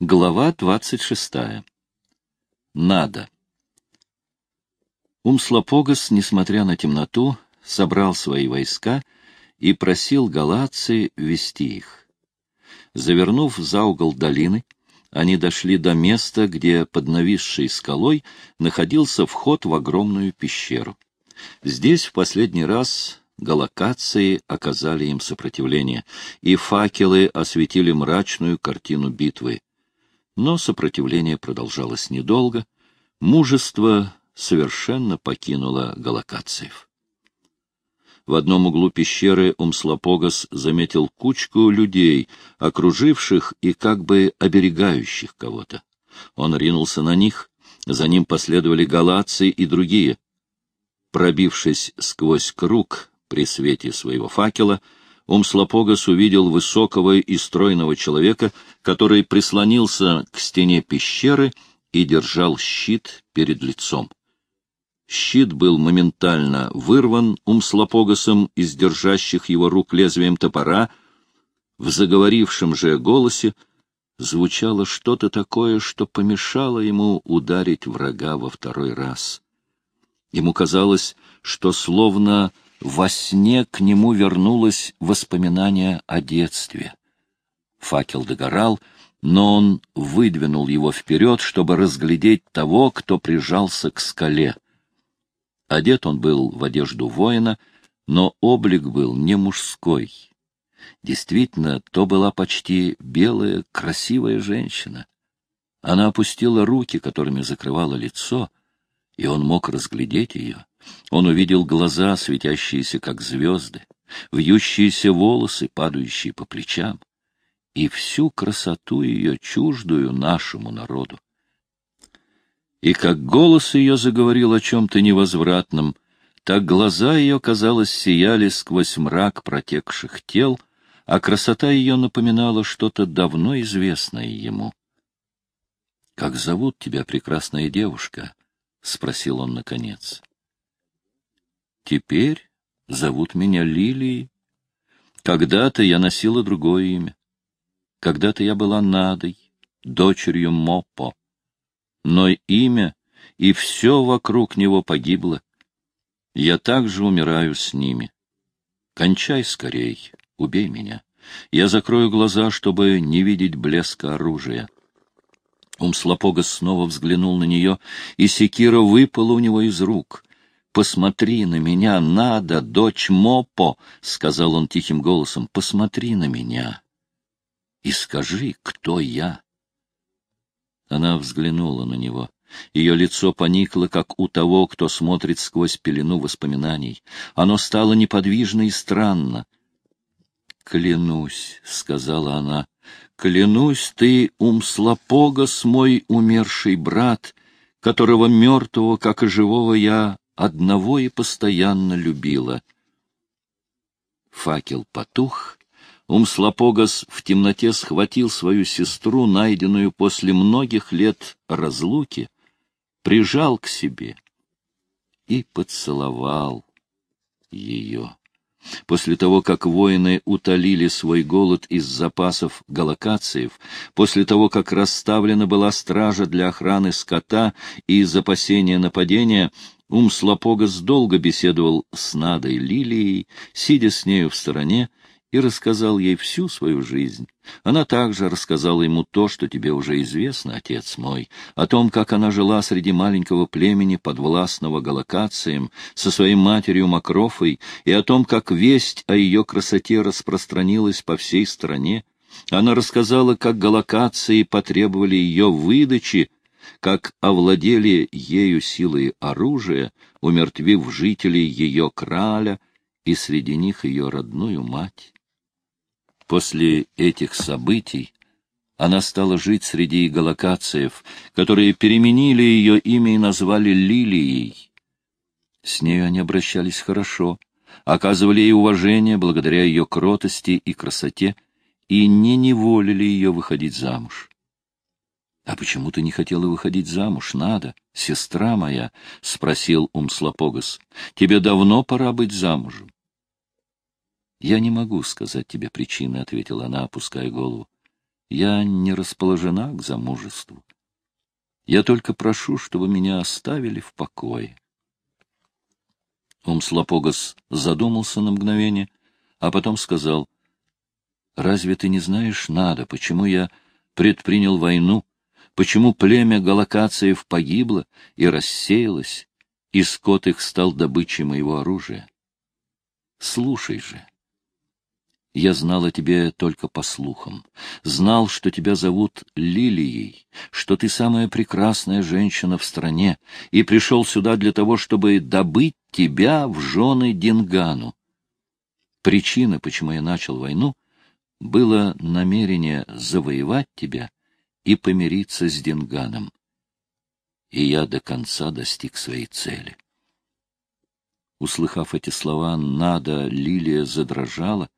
Глава двадцать шестая. Надо. Умслопогас, несмотря на темноту, собрал свои войска и просил Галации вести их. Завернув за угол долины, они дошли до места, где под нависшей скалой находился вход в огромную пещеру. Здесь в последний раз галакации оказали им сопротивление, и факелы осветили мрачную картину битвы. Но сопротивление продолжалось недолго, мужество совершенно покинуло галакациев. В одном углу пещеры Умслопогас заметил кучку людей, окруживших и как бы оберегающих кого-то. Он ринулся на них, за ним последовали галации и другие. Пробившись сквозь круг при свете своего факела, Умслопогас увидел высокого и стройного человека, который прислонился к стене пещеры и держал щит перед лицом. Щит был моментально вырван Умслопогасом из держащих его рук лезвием топора. В заговорившем же голосе звучало что-то такое, что помешало ему ударить врага во второй раз. Ему казалось, что словно во сне к нему вернулось воспоминание о детстве. Факел догорал, но он выдвинул его вперед, чтобы разглядеть того, кто прижался к скале. Одет он был в одежду воина, но облик был не мужской. Действительно, то была почти белая, красивая женщина. Она опустила руки, которыми закрывала лицо, и он мог разглядеть ее. Он увидел глаза, светящиеся, как звезды, вьющиеся волосы, падающие по плечам, и всю красоту ее, чуждую нашему народу и как голос ее заговорил о чем-то невозвратном, так глаза ее, казалось, сияли сквозь мрак протекших тел, а красота ее напоминала что-то давно известное ему. — Как зовут тебя, прекрасная девушка? — спросил он наконец. — Теперь зовут меня Лилией. Когда-то я носила другое имя. Когда-то я была Надой, дочерью Мопо но имя и все вокруг него погибло. Я также умираю с ними. Кончай скорей, убей меня. Я закрою глаза, чтобы не видеть блеска оружия. Умслопога снова взглянул на нее, и секира выпала у него из рук. «Посмотри на меня, надо, дочь Мопо!» — сказал он тихим голосом. «Посмотри на меня и скажи, кто я». Она взглянула на него. Ее лицо поникло, как у того, кто смотрит сквозь пелену воспоминаний. Оно стало неподвижно и странно. «Клянусь», — сказала она, — «клянусь ты, Умслопогас, мой умерший брат, которого мертвого, как и живого, я одного и постоянно любила». Факел потух, Умслопогас в темноте схватил свою сестру, найденную после многих лет разлуки, прижал к себе и поцеловал ее. После того, как воины утолили свой голод из запасов галакациев, после того, как расставлена была стража для охраны скота и из опасения нападения, Умслопогас долго беседовал с Надой Лилией, сидя с нею в стороне, и рассказал ей всю свою жизнь. Она также рассказала ему то, что тебе уже известно, отец мой, о том, как она жила среди маленького племени, подвластного галакациям, со своей матерью Макрофой, и о том, как весть о ее красоте распространилась по всей стране. Она рассказала, как галакации потребовали ее выдачи, как овладели ею силой оружия, умертвив жителей ее краля, и среди них ее родную мать. После этих событий она стала жить среди галакациев, которые переменили ее имя и назвали Лилией. С нею они обращались хорошо, оказывали ей уважение благодаря ее кротости и красоте и не неволили ее выходить замуж. — А почему ты не хотела выходить замуж? Надо, сестра моя, — спросил Умслопогас. — Тебе давно пора быть замужем. — Я не могу сказать тебе причины, — ответила она, опуская голову. Я не расположена к замужеству. Я только прошу, чтобы меня оставили в покое. Умслопогас задумался на мгновение, а потом сказал, «Разве ты не знаешь, надо, почему я предпринял войну, почему племя Галакациев погибло и рассеялось, и скот их стал добычей моего оружия? Слушай же». Я знал о тебе только по слухам. Знал, что тебя зовут Лилией, что ты самая прекрасная женщина в стране, и пришел сюда для того, чтобы добыть тебя в жены Дингану. Причина, почему я начал войну, было намерение завоевать тебя и помириться с Динганом. И я до конца достиг своей цели. Услыхав эти слова, Нада Лилия задрожала,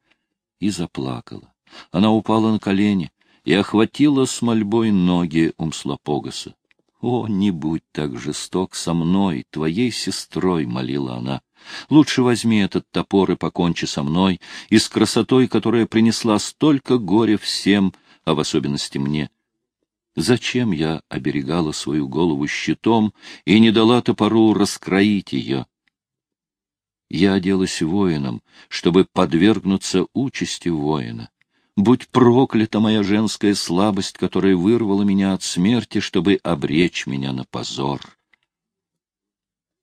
и заплакала. Она упала на колени и охватила с мольбой ноги Умслопогаса. «О, не будь так жесток со мной, твоей сестрой!» — молила она. «Лучше возьми этот топор и покончи со мной, и с красотой, которая принесла столько горя всем, а в особенности мне. Зачем я оберегала свою голову щитом и не дала топору раскроить ее?» Я оделась воином, чтобы подвергнуться участи воина. Будь проклята моя женская слабость, которая вырвала меня от смерти, чтобы обречь меня на позор.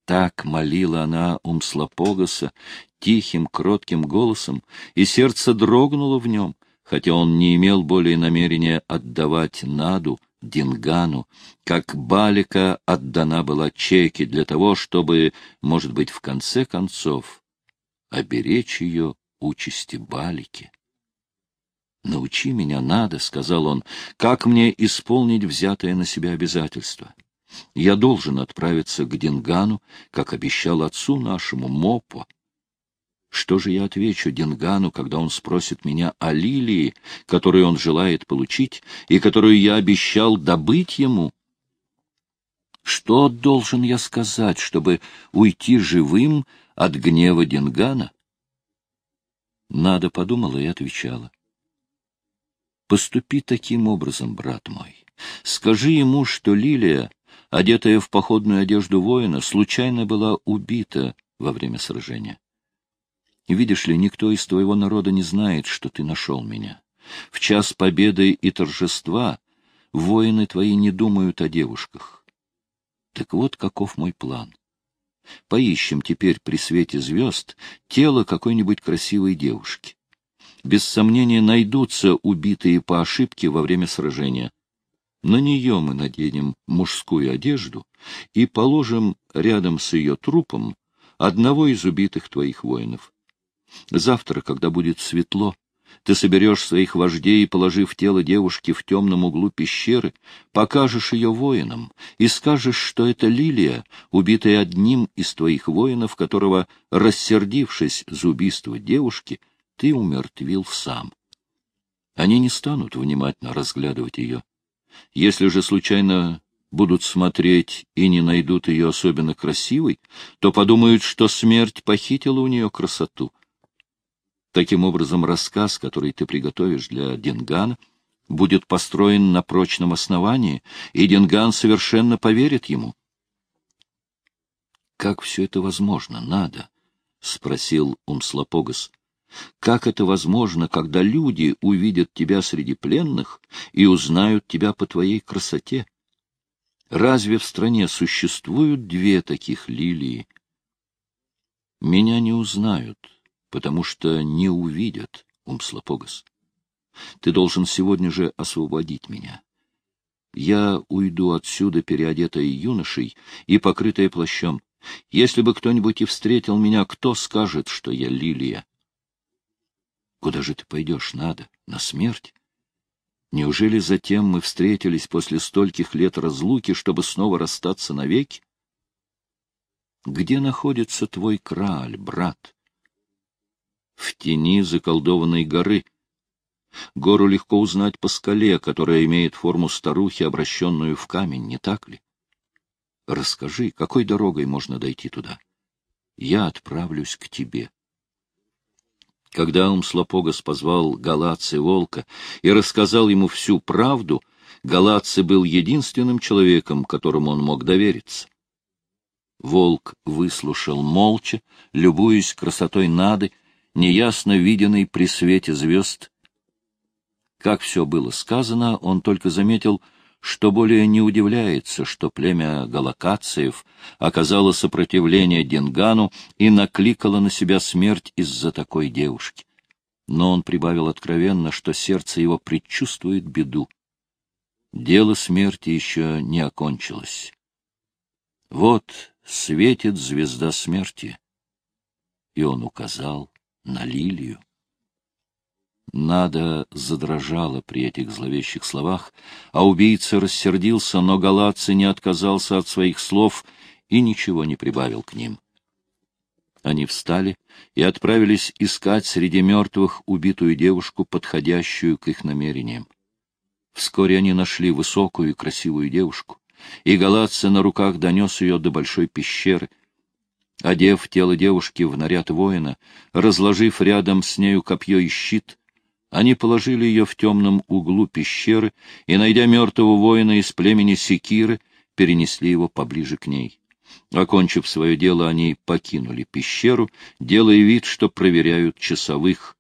Так молила она Умслопогаса тихим, кротким голосом, и сердце дрогнуло в нем, хотя он не имел более намерения отдавать Наду, Дингану, как Балика отдана была Чеки для того, чтобы, может быть, в конце концов, оберечь ее участи Балики. «Научи меня надо», — сказал он, — «как мне исполнить взятое на себя обязательство? Я должен отправиться к Дингану, как обещал отцу нашему, Мопо, что же я отвечу Дингану, когда он спросит меня о лилии, которую он желает получить и которую я обещал добыть ему? Что должен я сказать, чтобы уйти живым от гнева Дингана? Надо подумала и отвечала. Поступи таким образом, брат мой. Скажи ему, что лилия, одетая в походную одежду воина, случайно была убита во время сражения. Видишь ли, никто из твоего народа не знает, что ты нашел меня. В час победы и торжества воины твои не думают о девушках. Так вот каков мой план. Поищем теперь при свете звезд тело какой-нибудь красивой девушки. Без сомнения найдутся убитые по ошибке во время сражения. На нее мы наденем мужскую одежду и положим рядом с ее трупом одного из убитых твоих воинов. Завтра, когда будет светло, ты соберешь своих вождей, положив тело девушки в темном углу пещеры, покажешь ее воинам и скажешь, что это Лилия, убитая одним из твоих воинов, которого, рассердившись за убийство девушки, ты умертвил сам. Они не станут внимательно разглядывать ее. Если же случайно будут смотреть и не найдут ее особенно красивой, то подумают, что смерть похитила у нее красоту — Таким образом, рассказ, который ты приготовишь для Денгана, будет построен на прочном основании, и Денган совершенно поверит ему. — Как все это возможно? Надо? — спросил Умслопогас. — Как это возможно, когда люди увидят тебя среди пленных и узнают тебя по твоей красоте? Разве в стране существуют две таких лилии? — Меня не узнают, потому что не увидят, Умслопогас. Ты должен сегодня же освободить меня. Я уйду отсюда, переодетая юношей и покрытая плащом. Если бы кто-нибудь и встретил меня, кто скажет, что я лилия? Куда же ты пойдешь, надо? На смерть? Неужели затем мы встретились после стольких лет разлуки, чтобы снова расстаться навеки? Где находится твой краль, брат? В тени заколдованной горы. Гору легко узнать по скале, которая имеет форму старухи, обращенную в камень, не так ли? Расскажи, какой дорогой можно дойти туда? Я отправлюсь к тебе. Когда Умслопогас позвал Галатцы волка и рассказал ему всю правду, Галатцы был единственным человеком, которому он мог довериться. Волк выслушал молча, любуясь красотой Нады, неясно виденной при свете звезд. Как все было сказано, он только заметил, что более не удивляется, что племя галакациев оказало сопротивление Денгану и накликало на себя смерть из-за такой девушки. Но он прибавил откровенно, что сердце его предчувствует беду. Дело смерти еще не окончилось. Вот светит звезда смерти. И он указал на лилию. Надо задрожала при этих зловещих словах, а убийца рассердился, но Галаци не отказался от своих слов и ничего не прибавил к ним. Они встали и отправились искать среди мертвых убитую девушку, подходящую к их намерениям. Вскоре они нашли высокую и красивую девушку, и Галатцы на руках донес ее до большой пещеры. Одев тело девушки в наряд воина, разложив рядом с нею копье и щит, они положили ее в темном углу пещеры и, найдя мертвого воина из племени Секиры, перенесли его поближе к ней. Окончив свое дело, они покинули пещеру, делая вид, что проверяют часовых.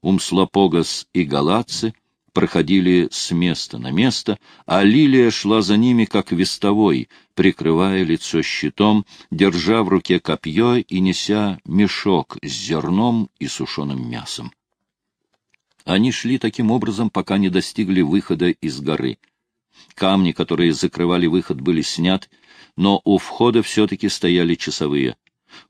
Умслопогас и Галатцы проходили с места на место, а Лилия шла за ними, как вестовой, прикрывая лицо щитом, держа в руке копье и неся мешок с зерном и сушеным мясом. Они шли таким образом, пока не достигли выхода из горы. Камни, которые закрывали выход, были сняты, но у входа все-таки стояли часовые.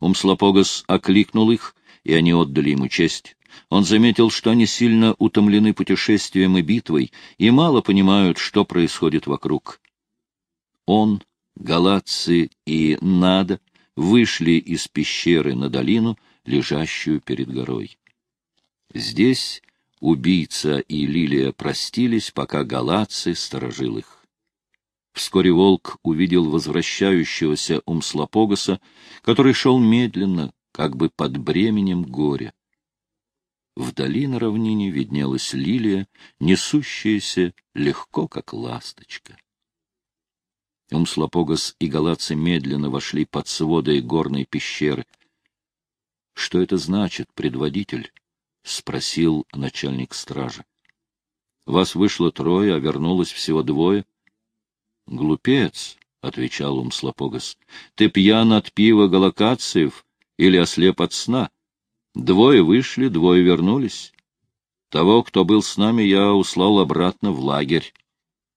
Умслопогас окликнул их, и они отдали ему честь. Он заметил, что они сильно утомлены путешествием и битвой и мало понимают, что происходит вокруг. Он, Галатцы и Нада вышли из пещеры на долину, лежащую перед горой. Здесь Убийца и Лилия простились, пока галатцы сторожил их. Вскоре волк увидел возвращающегося Умслопогаса, который шел медленно, как бы под бременем горя. Вдали на равнине виднелась лилия, несущаяся легко, как ласточка. Умслопогас и галатцы медленно вошли под своды горной пещеры. — Что это значит, предводитель? — спросил начальник стражи. — Вас вышло трое, а вернулось всего двое. — Глупец, — отвечал Умслопогас, — ты пьян от пива галакациев или ослеп от сна. Двое вышли, двое вернулись. Того, кто был с нами, я услал обратно в лагерь.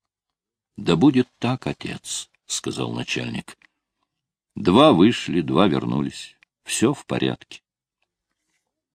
— Да будет так, отец, — сказал начальник. — Два вышли, два вернулись. Все в порядке.